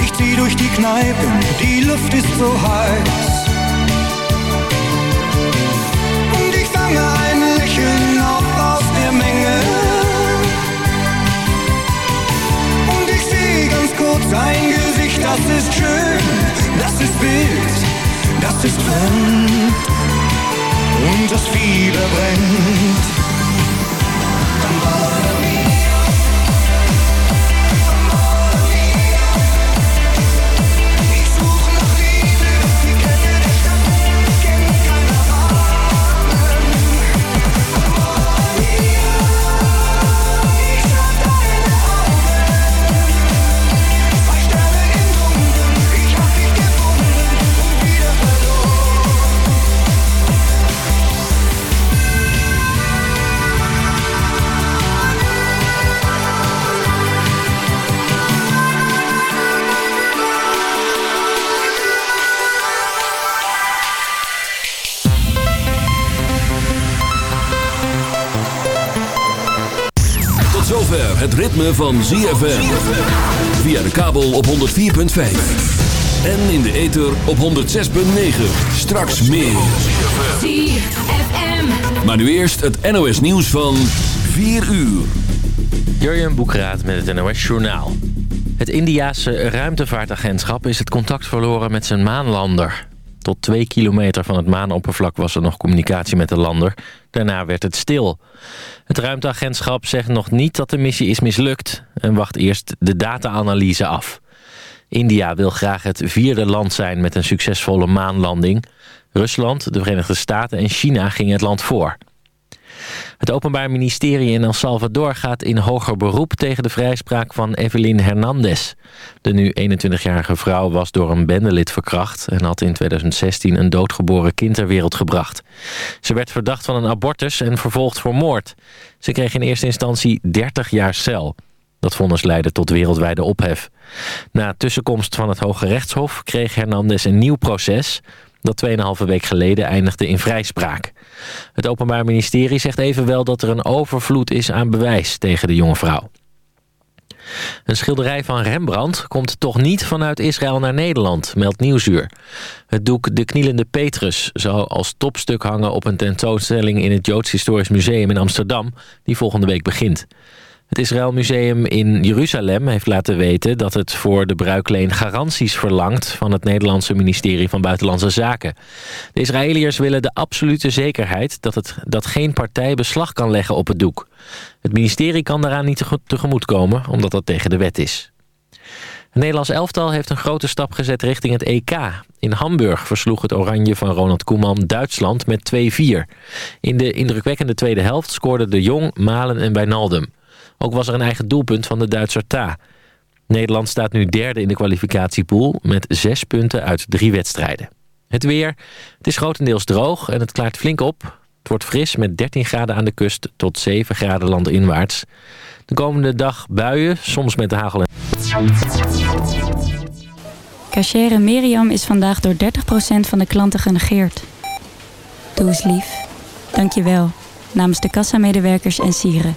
Ich zieh durch die Kneipen, die Luft ist so heiß. Und ich fange ein Lächeln auf aus der Menge. Und ich sehe ganz kurz ein Gesicht, das ist schön, das ist wild, das ist fremd. Und das Fieber brennt. Ritme van ZFM. Via de kabel op 104.5. En in de ether op 106.9. Straks meer. ZFM. Maar nu eerst het NOS nieuws van 4 uur. Jurjen Boekraat met het NOS Journaal. Het Indiase ruimtevaartagentschap is het contact verloren met zijn maanlander. Tot twee kilometer van het maanoppervlak was er nog communicatie met de lander. Daarna werd het stil. Het ruimteagentschap zegt nog niet dat de missie is mislukt... en wacht eerst de data-analyse af. India wil graag het vierde land zijn met een succesvolle maanlanding. Rusland, de Verenigde Staten en China gingen het land voor. Het Openbaar Ministerie in El Salvador gaat in hoger beroep tegen de vrijspraak van Evelyn Hernandez. De nu 21-jarige vrouw was door een bendelid verkracht en had in 2016 een doodgeboren kind ter wereld gebracht. Ze werd verdacht van een abortus en vervolgd voor moord. Ze kreeg in eerste instantie 30 jaar cel. Dat vonnis leidde tot wereldwijde ophef. Na tussenkomst van het Hoge Rechtshof kreeg Hernandez een nieuw proces dat 2,5 week geleden eindigde in vrijspraak. Het Openbaar Ministerie zegt evenwel dat er een overvloed is aan bewijs tegen de jonge vrouw. Een schilderij van Rembrandt komt toch niet vanuit Israël naar Nederland, meldt Nieuwsuur. Het doek De Knielende Petrus zou als topstuk hangen op een tentoonstelling in het Joods Historisch Museum in Amsterdam, die volgende week begint. Het Israël Museum in Jeruzalem heeft laten weten dat het voor de bruikleen garanties verlangt van het Nederlandse ministerie van Buitenlandse Zaken. De Israëliërs willen de absolute zekerheid dat, het, dat geen partij beslag kan leggen op het doek. Het ministerie kan daaraan niet tegemoet komen, omdat dat tegen de wet is. Het Nederlands elftal heeft een grote stap gezet richting het EK. In Hamburg versloeg het oranje van Ronald Koeman Duitsland met 2-4. In de indrukwekkende tweede helft scoorden de Jong, Malen en Wijnaldum. Ook was er een eigen doelpunt van de Duitser Ta. Nederland staat nu derde in de kwalificatiepool met zes punten uit drie wedstrijden. Het weer. Het is grotendeels droog en het klaart flink op. Het wordt fris met 13 graden aan de kust tot 7 graden landinwaarts. De komende dag buien, soms met hagel en... Cachere Miriam is vandaag door 30% van de klanten genegeerd. Doe eens lief. Dank je wel. Namens de kassamedewerkers en sieren.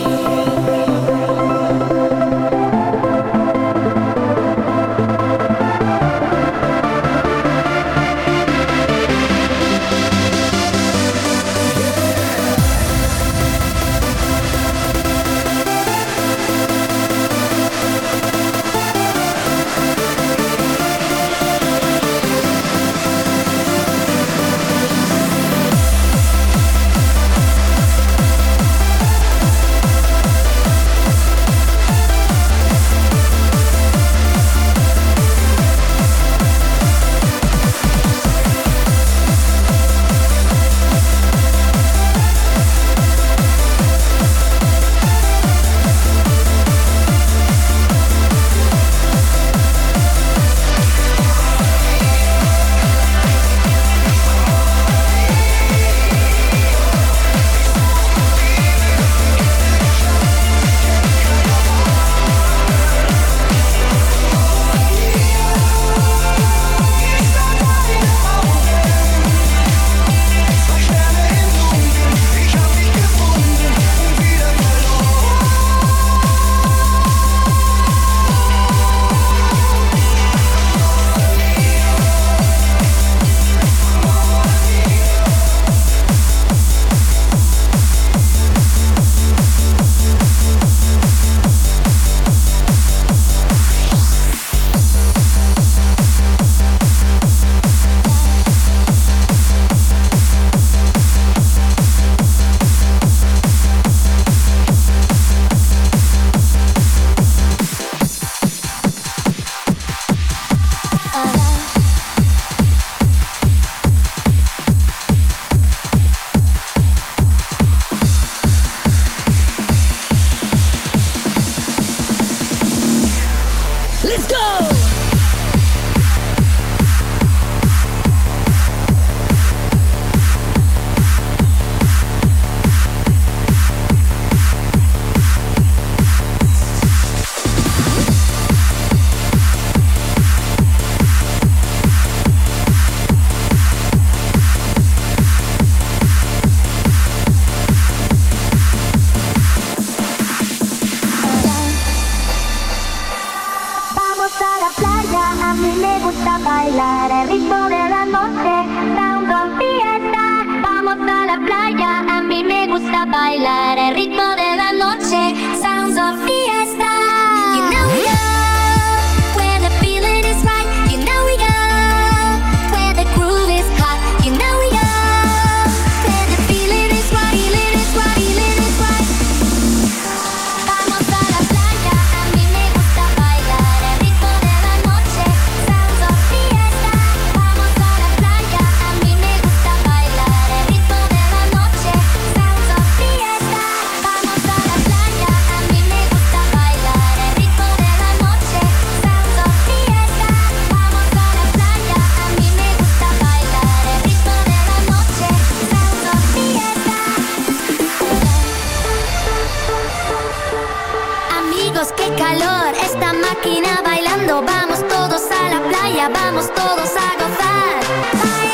qué calor, esta máquina bailando, vamos todos a la playa, vamos todos a gozar.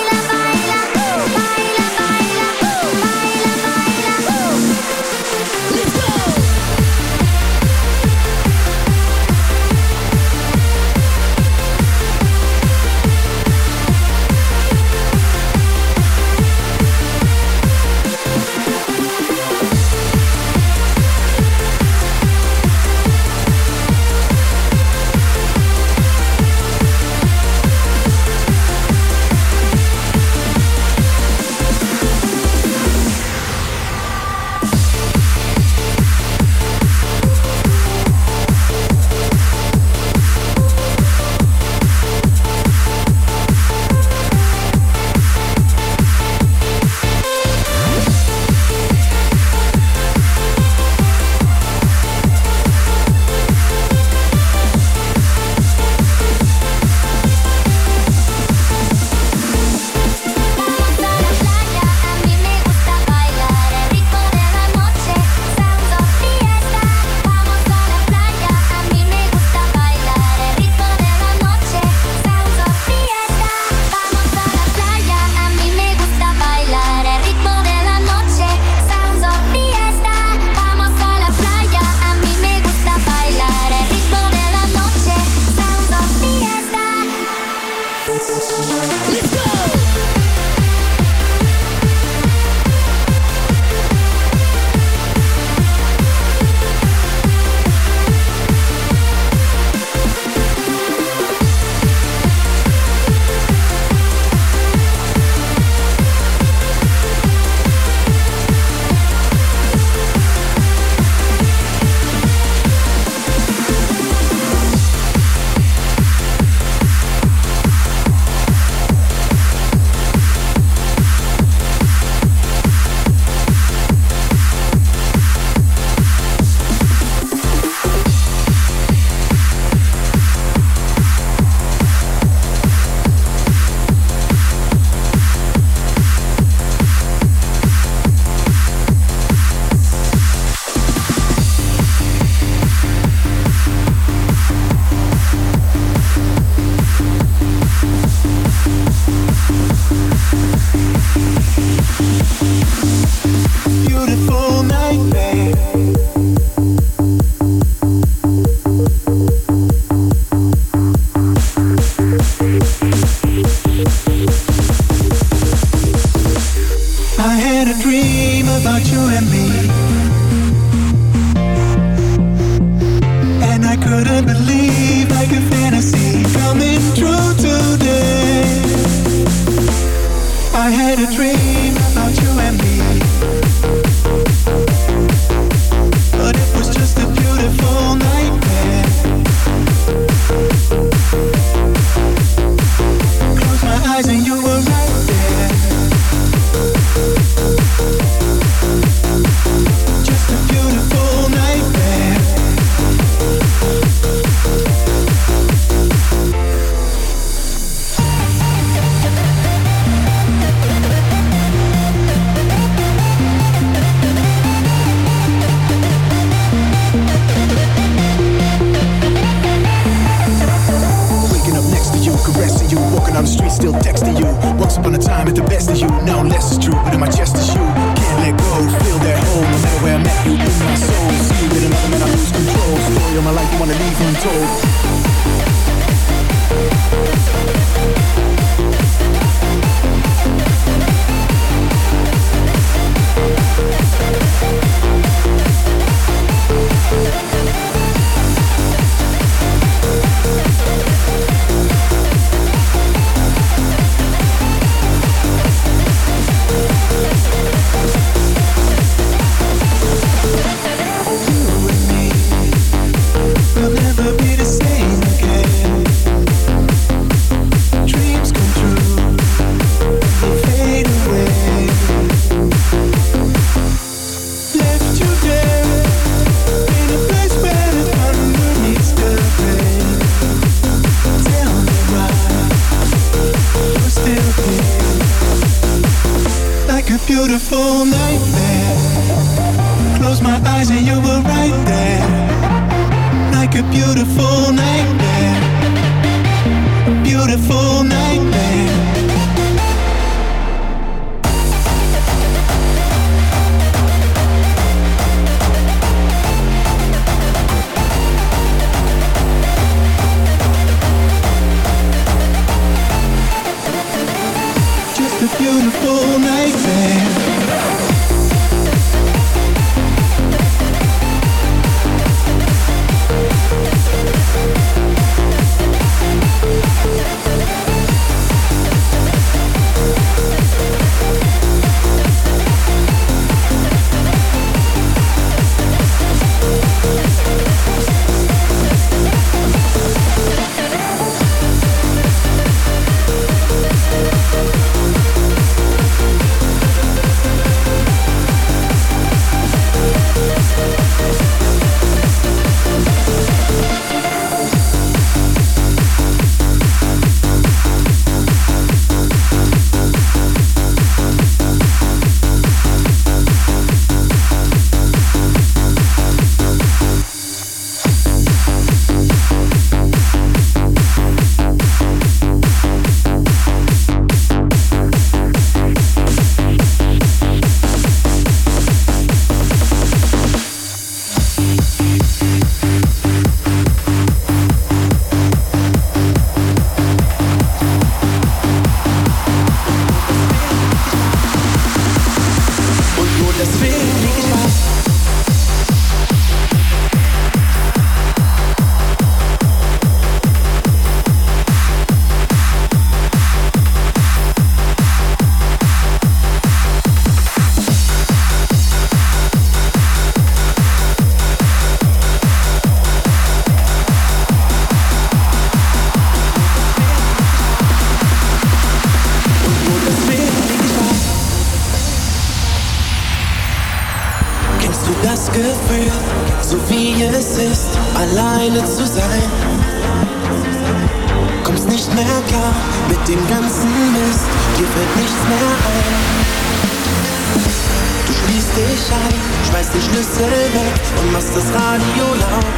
und machst das Radio laut.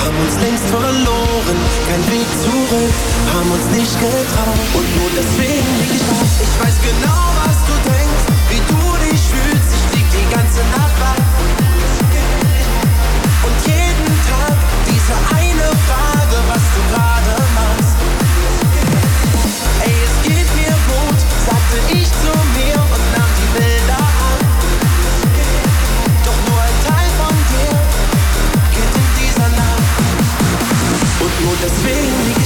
Haben uns längst verloren, kein Weg zurück, haben uns nicht getraut. Und nur deswegen lieg ich auf. Ich weiß genau, was du denkst, wie du dich fühlst. Ich lieg die ganze Nacht just really